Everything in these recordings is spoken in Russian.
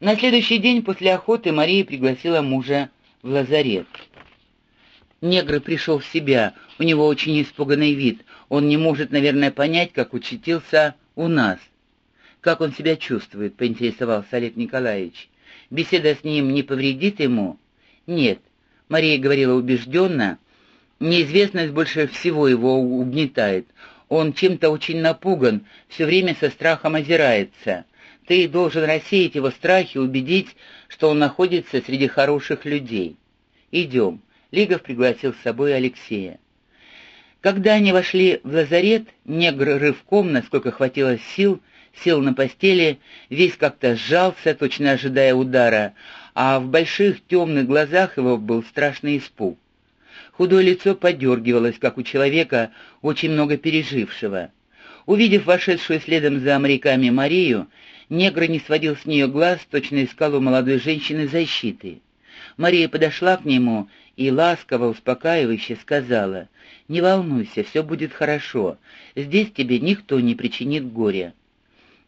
На следующий день после охоты Мария пригласила мужа в лазарет. Негр пришел в себя, у него очень испуганный вид, он не может, наверное, понять, как учтился у нас. «Как он себя чувствует?» — поинтересовался Олег Николаевич. «Беседа с ним не повредит ему?» «Нет», — Мария говорила убежденно, — «неизвестность больше всего его угнетает. Он чем-то очень напуган, все время со страхом озирается. Ты должен рассеять его страхи, убедить, что он находится среди хороших людей. Идем». Лигов пригласил с собой Алексея. Когда они вошли в лазарет, негр рывком, насколько хватило сил, сел на постели, весь как-то сжался, точно ожидая удара, а в больших темных глазах его был страшный испуг. Худое лицо подергивалось, как у человека, очень много пережившего. Увидев вошедшую следом за моряками Марию, негр не сводил с нее глаз, точно искал у молодой женщины защиты. Мария подошла к нему и ласково, успокаивающе сказала, «Не волнуйся, все будет хорошо, здесь тебе никто не причинит горя».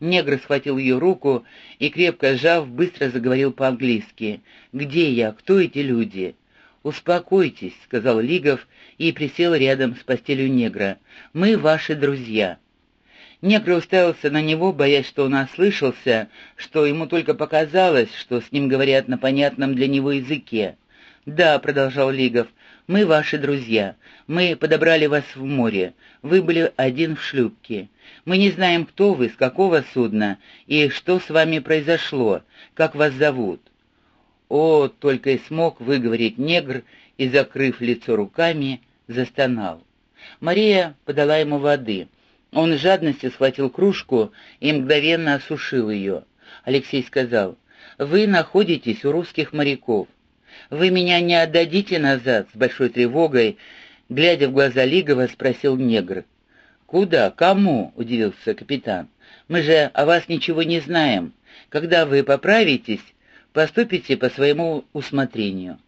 Негр схватил ее руку и, крепко сжав, быстро заговорил по-английски. «Где я? Кто эти люди?» «Успокойтесь», — сказал Лигов и присел рядом с постелью негра. «Мы ваши друзья». Негр уставился на него, боясь, что он ослышался, что ему только показалось, что с ним говорят на понятном для него языке. «Да», — продолжал Лигов, — «мы ваши друзья. Мы подобрали вас в море. Вы были один в шлюпке. Мы не знаем, кто вы, с какого судна, и что с вами произошло, как вас зовут». «О!» — только и смог выговорить негр и, закрыв лицо руками, застонал. Мария подала ему воды. Он с жадностью схватил кружку и мгновенно осушил ее. Алексей сказал, «Вы находитесь у русских моряков. Вы меня не отдадите назад?» С большой тревогой, глядя в глаза Лигова, спросил негр. «Куда? Кому?» — удивился капитан. «Мы же о вас ничего не знаем. Когда вы поправитесь, поступите по своему усмотрению».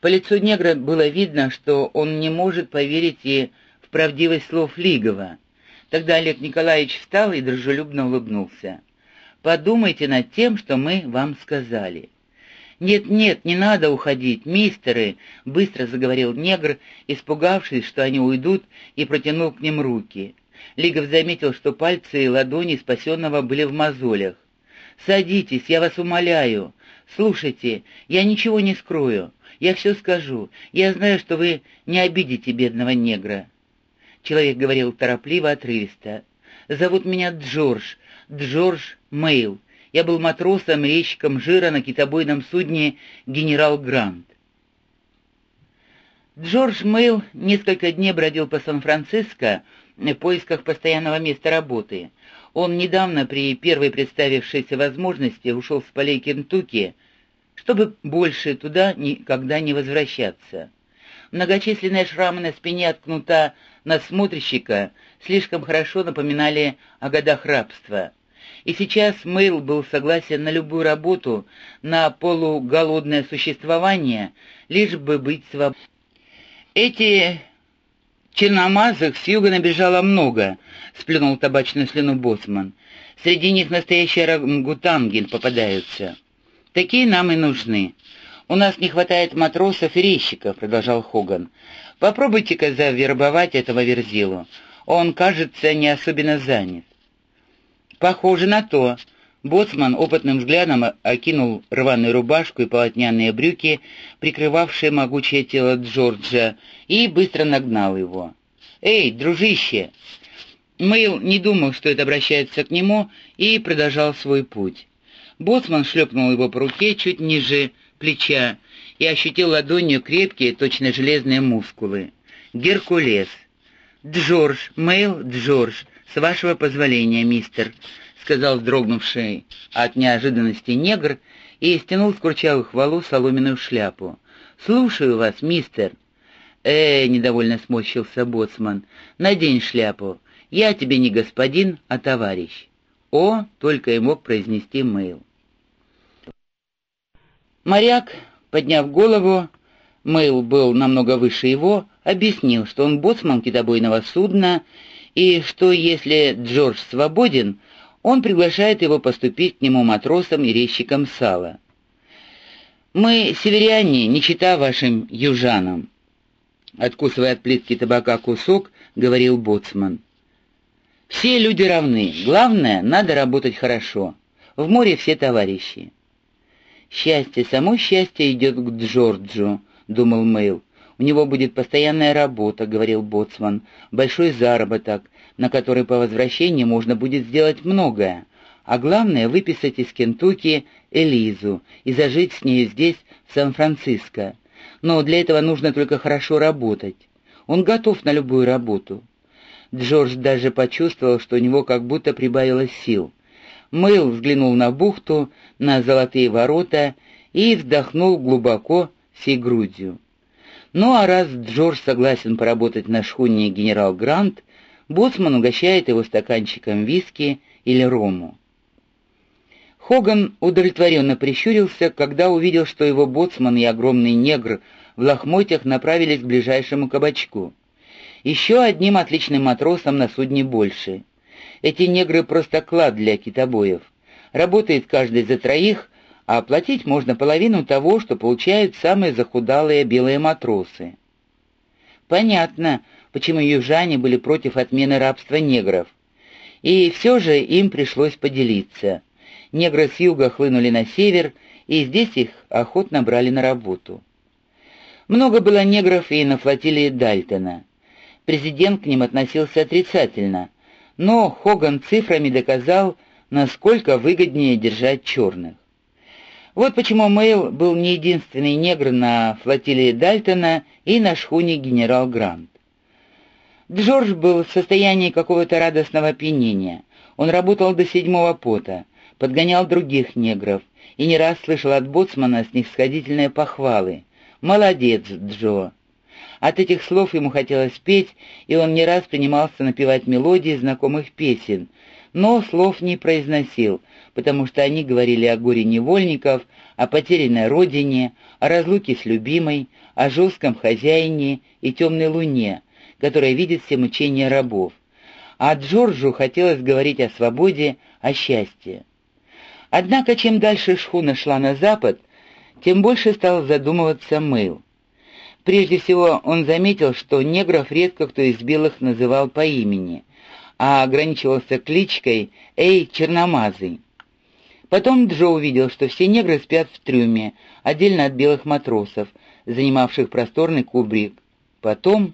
По лицу негра было видно, что он не может поверить и в правдивость слов Лигова. Тогда Олег Николаевич встал и дружелюбно улыбнулся. «Подумайте над тем, что мы вам сказали. «Нет-нет, не надо уходить, мистеры!» — быстро заговорил негр, испугавшись, что они уйдут, и протянул к ним руки. Лигов заметил, что пальцы и ладони спасенного были в мозолях. «Садитесь, я вас умоляю. Слушайте, я ничего не скрою. Я все скажу. Я знаю, что вы не обидите бедного негра». Человек говорил торопливо, отрывисто. «Зовут меня Джордж, Джордж Мейл. Я был матросом, резчиком жира на китобойном судне «Генерал Грант». Джордж Мейл несколько дней бродил по Сан-Франциско в поисках постоянного места работы. Он недавно при первой представившейся возможности ушел с полей Кентукки, чтобы больше туда никогда не возвращаться. Многочисленные шрамы на спине от кнута надсмотрщика слишком хорошо напоминали о годах рабства и сейчас Мэйл был согласен на любую работу, на полуголодное существование, лишь бы быть свободным. Эти черномазых с юга набежало много, сплюнул табачную слюну боцман. Среди них настоящие рангутангель попадаются. Такие нам и нужны. У нас не хватает матросов и резчиков, продолжал Хоган. Попробуйте-ка завербовать этого верзилу. Он, кажется, не особенно занят. «Похоже на то». Боцман опытным взглядом окинул рваную рубашку и полотняные брюки, прикрывавшие могучее тело Джорджа, и быстро нагнал его. «Эй, дружище!» Мэйл не думал, что это обращается к нему, и продолжал свой путь. Боцман шлепнул его по руке чуть ниже плеча и ощутил ладонью крепкие, точно железные мускулы. «Геркулес!» «Джордж, Мэйл, Джордж, «С вашего позволения, мистер», — сказал дрогнувший от неожиданности негр и стянул с курчавых волос соломенную шляпу. «Слушаю вас, мистер». «Э, — недовольно сморщился боцман, — надень шляпу. Я тебе не господин, а товарищ». «О!» — только и мог произнести Мэйл. Моряк, подняв голову, Мэйл был намного выше его, объяснил, что он боцман китобойного судна и что если Джордж свободен, Он приглашает его поступить к нему матросом и резчиком сала. «Мы, северяне, не чита вашим южанам», — откусывая от плитки табака кусок, говорил боцман. «Все люди равны. Главное, надо работать хорошо. В море все товарищи». «Счастье, само счастье идет к Джорджу», — думал Мэйл. «У него будет постоянная работа», — говорил Боцман, — «большой заработок, на который по возвращении можно будет сделать многое, а главное — выписать из Кентукки Элизу и зажить с ней здесь, в Сан-Франциско. Но для этого нужно только хорошо работать. Он готов на любую работу». Джордж даже почувствовал, что у него как будто прибавилось сил. Мэйл взглянул на бухту, на золотые ворота и вздохнул глубоко всей грудью. Ну а раз Джордж согласен поработать на шхуне «Генерал Грант», боцман угощает его стаканчиком виски или рому. Хоган удовлетворенно прищурился, когда увидел, что его боцман и огромный негр в лохмотьях направились к ближайшему кабачку. Еще одним отличным матросом на судне больше. Эти негры просто клад для китобоев. Работает каждый за троих, а оплатить можно половину того, что получают самые захудалые белые матросы. Понятно, почему южане были против отмены рабства негров. И все же им пришлось поделиться. Негры с юга хлынули на север, и здесь их охотно брали на работу. Много было негров и на флотилии Дальтона. Президент к ним относился отрицательно, но Хоган цифрами доказал, насколько выгоднее держать черных. Вот почему Мэйл был не единственный негр на флотилии Дальтона и на шхуне «Генерал Грант». Джордж был в состоянии какого-то радостного опьянения. Он работал до седьмого пота, подгонял других негров и не раз слышал от боцмана снисходительные похвалы. «Молодец, Джо!» От этих слов ему хотелось петь, и он не раз принимался напевать мелодии знакомых песен, но слов не произносил, потому что они говорили о горе невольников, о потерянной родине, о разлуке с любимой, о жестком хозяине и темной луне, которая видит все мучения рабов. А Джорджу хотелось говорить о свободе, о счастье. Однако, чем дальше шхуна шла на запад, тем больше стал задумываться Мэл. Прежде всего, он заметил, что негров редко кто из белых называл по имени, а ограничивался кличкой «Эй, черномазый». Потом Джо увидел, что все негры спят в трюме, отдельно от белых матросов, занимавших просторный кубрик. Потом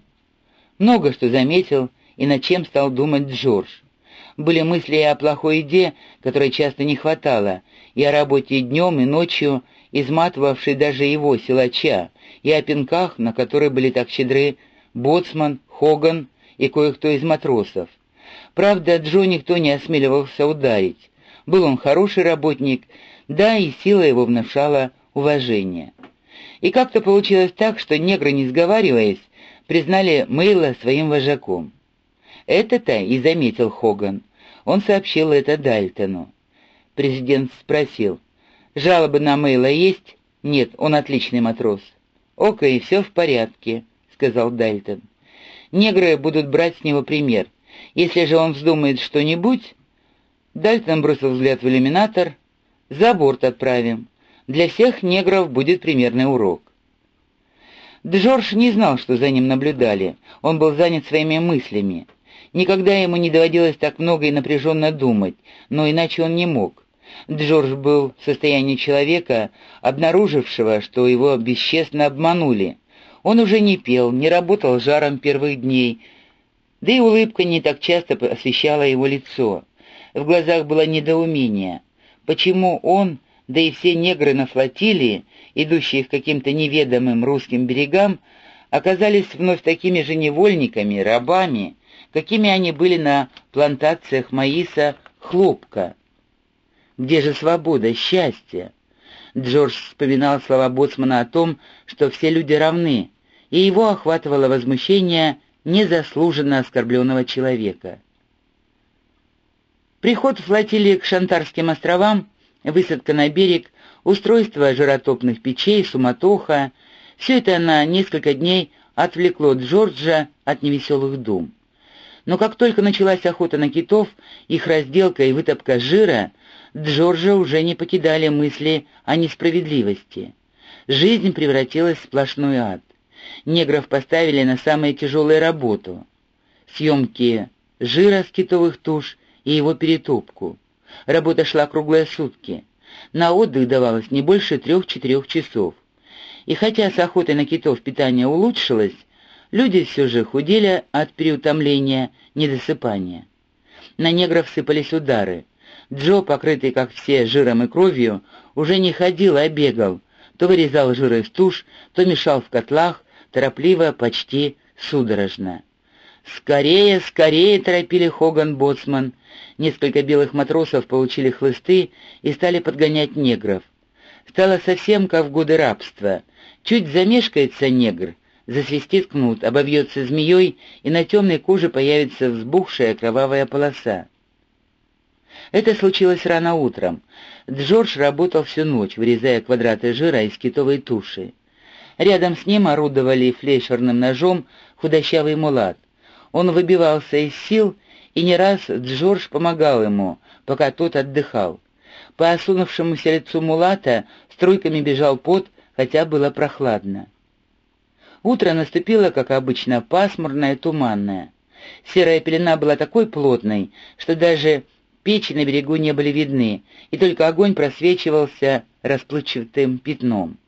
много что заметил и над чем стал думать Джордж. Были мысли и о плохой еде, которой часто не хватало, и о работе днем и ночью, изматывавшей даже его, силача, и о пинках, на которые были так щедры Боцман, Хоган и кое-кто из матросов. Правда, Джо никто не осмеливался ударить. Был он хороший работник, да и сила его внушала уважение. И как-то получилось так, что негры, не сговариваясь, признали Мейла своим вожаком. Это-то и заметил Хоган. Он сообщил это Дальтону. Президент спросил, «Жалобы на Мейла есть?» «Нет, он отличный матрос». «Окей, все в порядке», — сказал Дальтон. «Негры будут брать с него пример. Если же он вздумает что-нибудь...» Дальтон бросил взгляд в иллюминатор. «За борт отправим. Для всех негров будет примерный урок». Джордж не знал, что за ним наблюдали. Он был занят своими мыслями. Никогда ему не доводилось так много и напряженно думать, но иначе он не мог. Джордж был в состоянии человека, обнаружившего, что его бесчестно обманули. Он уже не пел, не работал жаром первых дней, да и улыбка не так часто освещала его лицо. В глазах было недоумение. Почему он, да и все негры на флотилии, идущие к каким-то неведомым русским берегам, оказались вновь такими же невольниками, рабами, какими они были на плантациях маиса хлопка. Где же свобода, счастье? Джордж вспоминал слова Боцмана о том, что все люди равны, и его охватывало возмущение незаслуженно оскорбленного человека. Приход флотилии к Шантарским островам, высадка на берег, устройство жиротопных печей, суматоха — все это на несколько дней отвлекло Джорджа от невеселых дум. Но как только началась охота на китов, их разделка и вытопка жира, Джорджа уже не покидали мысли о несправедливости. Жизнь превратилась в сплошной ад. Негров поставили на самую тяжелую работу — съемки жира с китовых туш и его перетопку. Работа шла круглые сутки. На отдых давалось не больше трех-четырех часов. И хотя с охотой на китов питание улучшилось, люди все же худели от переутомления, недосыпания. На негров сыпались удары. Джо, покрытый, как все, жиром и кровью, уже не ходил, а бегал. То вырезал жир из туш, то мешал в котлах, торопливо, почти судорожно. «Скорее, скорее!» — торопили Хоган Боцман. Несколько белых матросов получили хлысты и стали подгонять негров. Стало совсем как в годы рабства. Чуть замешкается негр, засвистит кнут, обовьется змеей, и на темной коже появится взбухшая кровавая полоса. Это случилось рано утром. Джордж работал всю ночь, вырезая квадраты жира из китовой туши. Рядом с ним орудовали флейшерным ножом худощавый мулат. Он выбивался из сил, и не раз Джордж помогал ему, пока тот отдыхал. По осунувшемуся лицу мулата струйками бежал пот, хотя было прохладно. Утро наступило, как обычно, пасмурное, туманное. Серая пелена была такой плотной, что даже печи на берегу не были видны, и только огонь просвечивался расплывчатым пятном.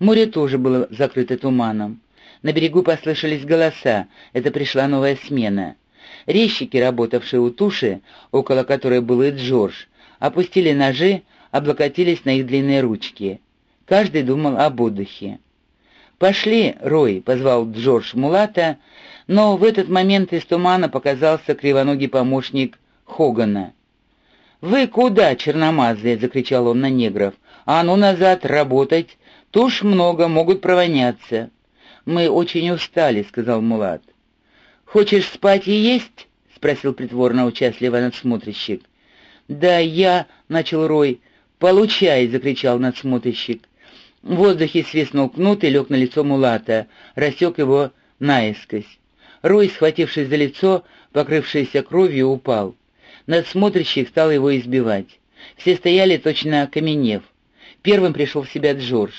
Море тоже было закрыто туманом. На берегу послышались голоса, это пришла новая смена. Резчики, работавшие у туши, около которой был и Джордж, опустили ножи, облокотились на их длинные ручки. Каждый думал об отдыхе. «Пошли, Рой», — позвал Джордж Мулата, но в этот момент из тумана показался кривоногий помощник Хогана. «Вы куда, черномазые?» — закричал он на негров. «А ну назад, работать! Туш много, могут провоняться!» «Мы очень устали», — сказал Мулат. «Хочешь спать и есть?» — спросил притворно участливо надсмотрщик. «Да я...» — начал Рой. «Получай!» — закричал надсмотрщик. В воздухе свистнул кнут и лег на лицо Мулата, рассек его наискось. Рой, схватившись за лицо, покрывшееся кровью, упал. Надсмотрщик стал его избивать. Все стояли точно окаменев. Первым пришел в себя Джордж.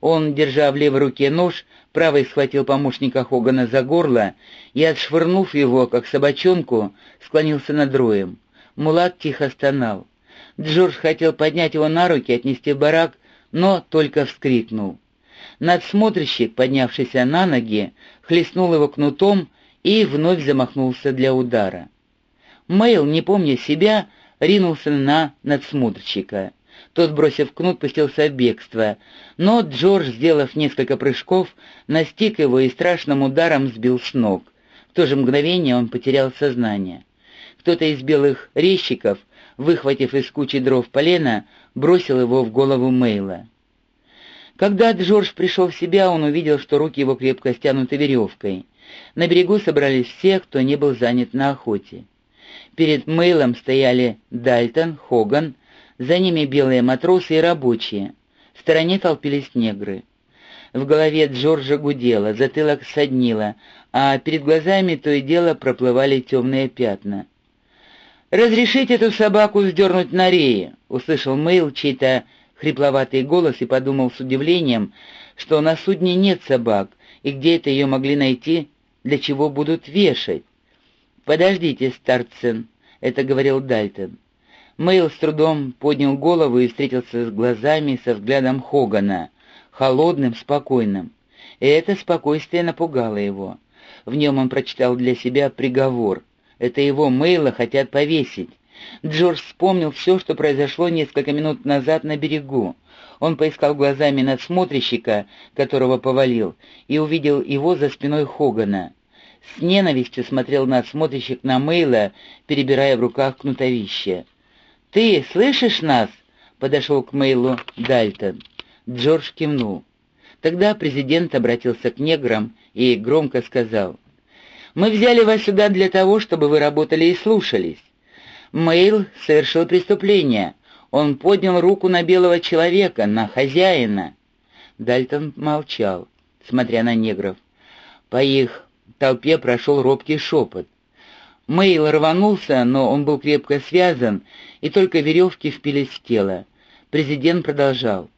Он, держа в левой руке нож, правой схватил помощника Хогана за горло и, отшвырнув его, как собачонку, склонился над роем. Мулат тихо стонал. Джордж хотел поднять его на руки, отнести в барак, но только вскрикнул. Надсмотрщик, поднявшийся на ноги, хлестнул его кнутом и вновь замахнулся для удара. Мэйл, не помня себя, ринулся на надсмотрщика. Тот, бросив кнут, пустился в бегство, но Джордж, сделав несколько прыжков, настиг его и страшным ударом сбил с ног. В то же мгновение он потерял сознание. Кто-то из белых резчиков, выхватив из кучи дров полена, бросил его в голову Мейла. Когда Джордж пришел в себя, он увидел, что руки его крепко стянуты веревкой. На берегу собрались все, кто не был занят на охоте. Перед Мейлом стояли Дальтон, Хоган, за ними белые матросы и рабочие. В стороне толпились негры. В голове Джорджа гудело, затылок соднило, а перед глазами то и дело проплывали темные пятна. «Разрешите эту собаку сдернуть на рее», — услышал Мэйл чей-то хрипловатый голос и подумал с удивлением, что на судне нет собак, и где это ее могли найти, для чего будут вешать. «Подождите, Старцен», — это говорил Дальтон. Мэйл с трудом поднял голову и встретился с глазами со взглядом Хогана, холодным, спокойным. И это спокойствие напугало его. В нем он прочитал для себя приговор. Это его Мэйла хотят повесить. Джордж вспомнил все, что произошло несколько минут назад на берегу. Он поискал глазами надсмотрщика, которого повалил, и увидел его за спиной Хогана. С ненавистью смотрел надсмотрщик на Мэйла, перебирая в руках кнутовище. «Ты слышишь нас?» — подошел к Мейлу Дальтон. Джордж кивнул. Тогда президент обратился к неграм и громко сказал. «Мы взяли вас сюда для того, чтобы вы работали и слушались. Мейл совершил преступление. Он поднял руку на белого человека, на хозяина». Дальтон молчал, смотря на негров. По их толпе прошел робкий шепот. Мейл рванулся, но он был крепко связан, и только веревки впились в тело. Президент продолжал.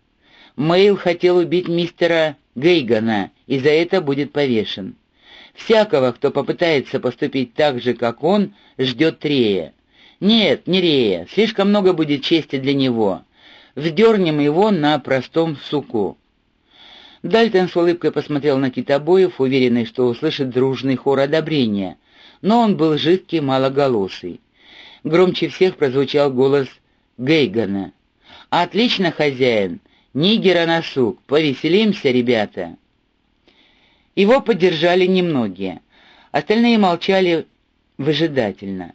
Мейл хотел убить мистера Гейгана, и за это будет повешен. Всякого, кто попытается поступить так же, как он, ждет Рея. Нет, не Рея, слишком много будет чести для него. Вдернем его на простом суку. Дальтон с улыбкой посмотрел на китобоев, уверенный, что услышит дружный хор одобрения, но он был жидкий, малоголосый. Громче всех прозвучал голос Гейгана. «Отлично, хозяин! Нигера на сук! Повеселимся, ребята!» Его поддержали немногие. Остальные молчали выжидательно.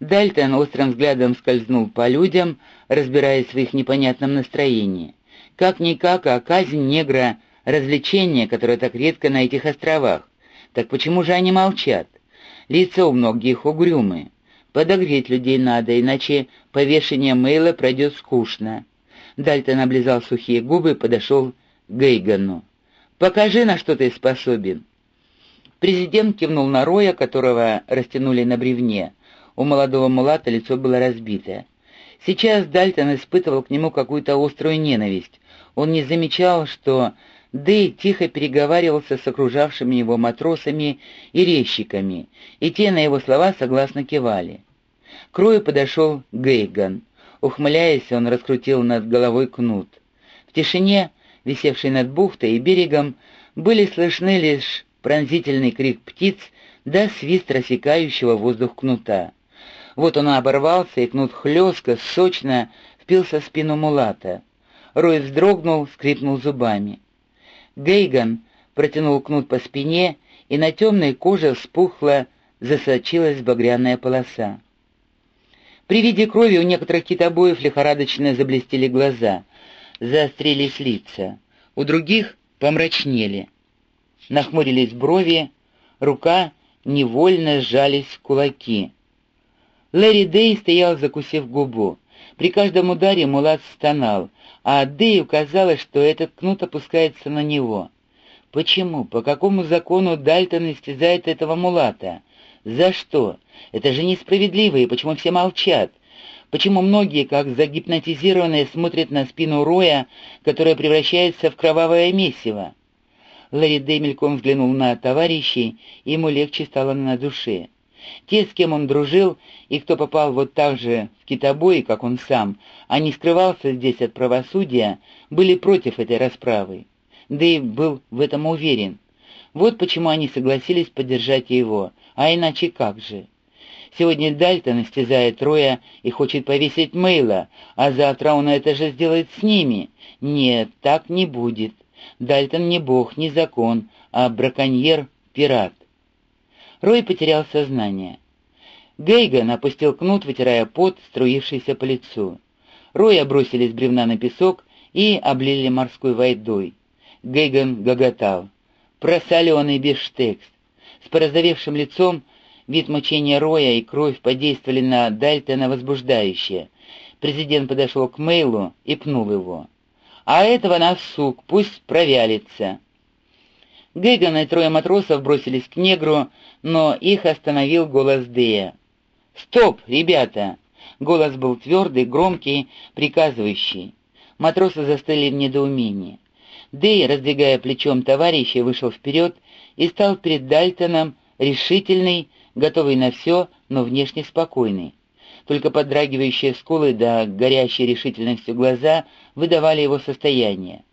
Дальтон острым взглядом скользнул по людям, разбираясь в их непонятном настроении. Как-никак, а казнь негра — развлечение, которое так редко на этих островах. Так почему же они молчат? Лица у многих угрюмые. Подогреть людей надо, иначе повешение Мейла пройдет скучно. Дальтон облизал сухие губы и подошел к Гейгану. «Покажи, на что ты способен». Президент кивнул на Роя, которого растянули на бревне. У молодого мулата лицо было разбитое. Сейчас Дальтон испытывал к нему какую-то острую ненависть. Он не замечал, что Дэй тихо переговаривался с окружавшими его матросами и резчиками, и те на его слова согласно кивали. К Рою подошел Гейган. Ухмыляясь, он раскрутил над головой кнут. В тишине, висевшей над бухтой и берегом, были слышны лишь пронзительный крик птиц да свист рассекающего воздух кнута. Вот он оборвался, и кнут хлестко, сочно впился в спину мулата. Рой вздрогнул, скрипнул зубами. Гейган протянул кнут по спине, и на темной коже вспухла, засочилась багряная полоса. При виде крови у некоторых китобоев лихорадочно заблестели глаза, заострились лица, у других помрачнели. Нахмурились брови, рука невольно сжались в кулаки. Лэри Дэй стоял, закусив губу. При каждом ударе Мулат стонал, а Дэю казалось, что этот кнут опускается на него. Почему? По какому закону Дальтон истязает этого Мулата? За что? Это же несправедливо, и почему все молчат? Почему многие, как загипнотизированные, смотрят на спину Роя, которая превращается в кровавое месиво? Ларри Дэй мельком взглянул на товарищей, и ему легче стало на душе. Те, с кем он дружил, и кто попал вот так же в китобои, как он сам, а не скрывался здесь от правосудия, были против этой расправы. Дэйв был в этом уверен. Вот почему они согласились поддержать его, а иначе как же? Сегодня Дальтон истязает Роя и хочет повесить Мейла, а завтра он это же сделает с ними. Нет, так не будет. Дальтон не бог, не закон, а браконьер-пират. Рой потерял сознание. Гейган опустил кнут, вытирая пот, струившийся по лицу. Роя бросили с бревна на песок и облили морской водой. Гейган гоготал. Просоленый бифштекс. С порозовевшим лицом вид мучения Роя и кровь подействовали на Дальтона возбуждающе. Президент подошел к Мейлу и пнул его. «А этого на сук, пусть провялится». Гейган и трое матросов бросились к негру, но их остановил голос Дея. «Стоп, ребята!» Голос был твердый, громкий, приказывающий. Матросы застыли в недоумении. Дэй, раздвигая плечом товарища, вышел вперед и стал перед Дальтоном решительный, готовый на все, но внешне спокойный. Только подрагивающие скулы да горящие решительностью глаза выдавали его состояние.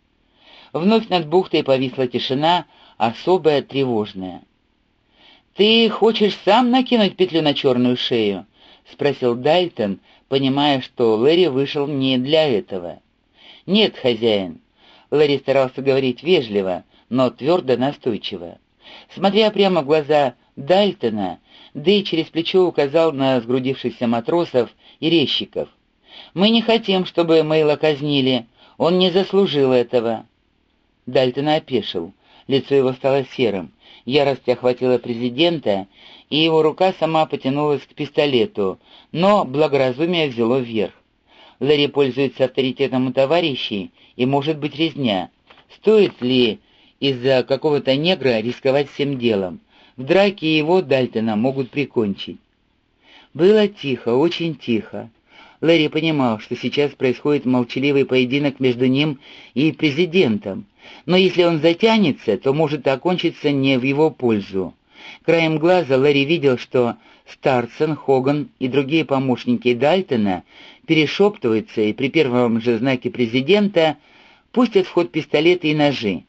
Вновь над бухтой повисла тишина, особая, тревожная. «Ты хочешь сам накинуть петлю на черную шею?» — спросил Дальтон, понимая, что Лэри вышел не для этого. «Нет, хозяин». Лэри старался говорить вежливо, но твердо настойчиво. Смотря прямо в глаза Дальтона, Дэй через плечо указал на сгрудившихся матросов и резчиков. «Мы не хотим, чтобы Мэйла казнили. Он не заслужил этого». Дальтон опешил. Лицо его стало серым. Ярость охватила президента, и его рука сама потянулась к пистолету, но благоразумие взяло вверх. Ларри пользуется авторитетом у товарищей, и может быть резня. Стоит ли из-за какого-то негра рисковать всем делом? В драке его, Дальтона, могут прикончить. Было тихо, очень тихо. Лэри понимал, что сейчас происходит молчаливый поединок между ним и президентом, но если он затянется, то может окончиться не в его пользу. Краем глаза Лэри видел, что Старсон, Хоган и другие помощники Дальтона перешептываются и при первом же знаке президента пустят в ход пистолеты и ножи.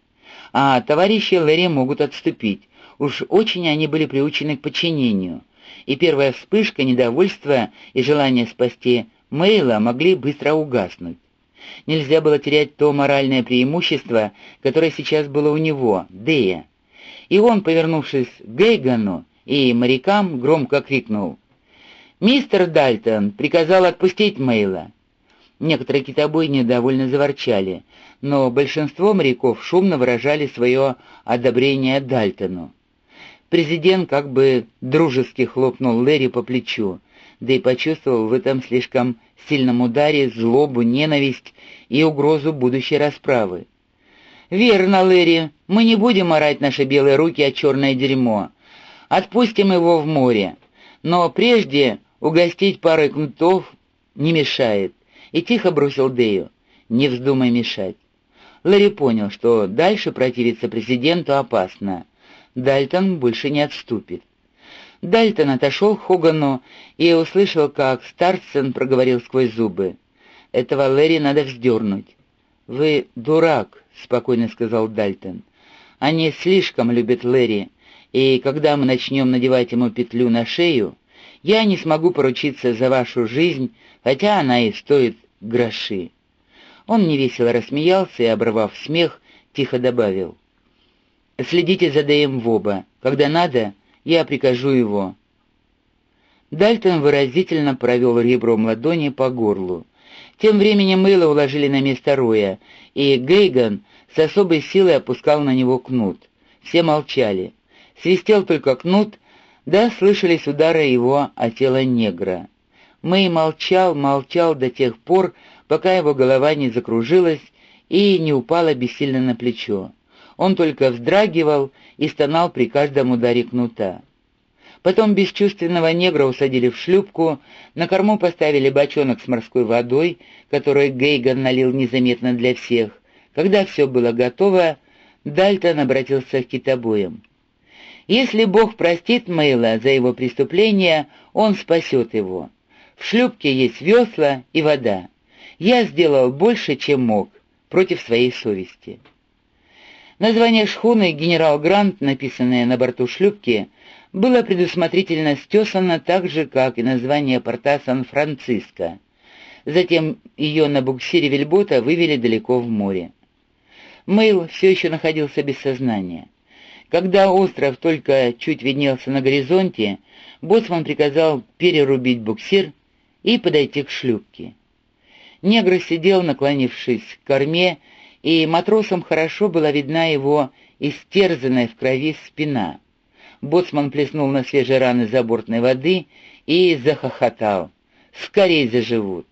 А товарищи Лэри могут отступить, уж очень они были приучены к подчинению. И первая вспышка недовольства и желания спасти Мейла могли быстро угаснуть. Нельзя было терять то моральное преимущество, которое сейчас было у него, Дея. И он, повернувшись к Гейгану и морякам, громко крикнул «Мистер Дальтон приказал отпустить Мейла». Некоторые китобои недовольно заворчали, но большинство моряков шумно выражали свое одобрение Дальтону. Президент как бы дружески хлопнул Лэри по плечу, да и почувствовал в этом слишком сильном ударе злобу, ненависть и угрозу будущей расправы. «Верно, Лэри, мы не будем орать наши белые руки о черное дерьмо. Отпустим его в море. Но прежде угостить парой кнутов не мешает». И тихо бросил Дею. «Не вздумай мешать». Лэри понял, что дальше противиться президенту опасно. Дальтон больше не отступит. Дальтон отошел к Хогану и услышал, как Старцен проговорил сквозь зубы. «Этого Лэри надо вздернуть». «Вы дурак», — спокойно сказал Дальтон. «Они слишком любят Лэри, и когда мы начнем надевать ему петлю на шею, я не смогу поручиться за вашу жизнь, хотя она и стоит гроши». Он невесело рассмеялся и, оборвав смех, тихо добавил. «Следите за Дэем в оба. Когда надо, я прикажу его». Дальтон выразительно провел ребром ладони по горлу. Тем временем Мэйла уложили на место Роя, и Гейган с особой силой опускал на него кнут. Все молчали. Свистел только кнут, да слышались удары его о тело негра. Мэй молчал, молчал до тех пор, пока его голова не закружилась и не упала бессильно на плечо. Он только вздрагивал и стонал при каждом ударе кнута. Потом бесчувственного негра усадили в шлюпку, на корму поставили бочонок с морской водой, который Гейган налил незаметно для всех. Когда все было готово, Дальтон обратился к китобоям. «Если Бог простит Мейла за его преступление, он спасет его. В шлюпке есть весла и вода. Я сделал больше, чем мог, против своей совести». Название шхуны «Генерал Грант», написанное на борту шлюпки, было предусмотрительно стесано так же, как и название порта Сан-Франциско. Затем ее на буксире вельбота вывели далеко в море. Мэйл все еще находился без сознания. Когда остров только чуть виднелся на горизонте, боцман приказал перерубить буксир и подойти к шлюпке. Негр сидел, наклонившись к корме, и матросам хорошо была видна его истерзанная в крови спина. Боцман плеснул на свежие раны забортной воды и захохотал. «Скорей заживут!»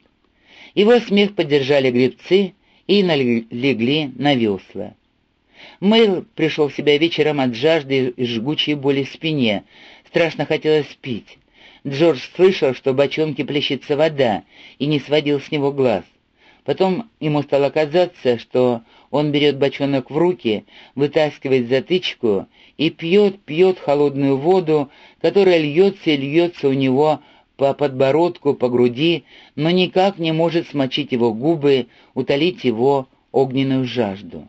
Его смех поддержали гребцы и налегли на весла. Мэйл пришел в себя вечером от жажды и жгучей боли в спине. Страшно хотелось пить. Джордж слышал, что в бочонке плещется вода, и не сводил с него глаз. Потом ему стало казаться, что он берет бочонок в руки, вытаскивает затычку и пьет, пьет холодную воду, которая льется и льется у него по подбородку, по груди, но никак не может смочить его губы, утолить его огненную жажду.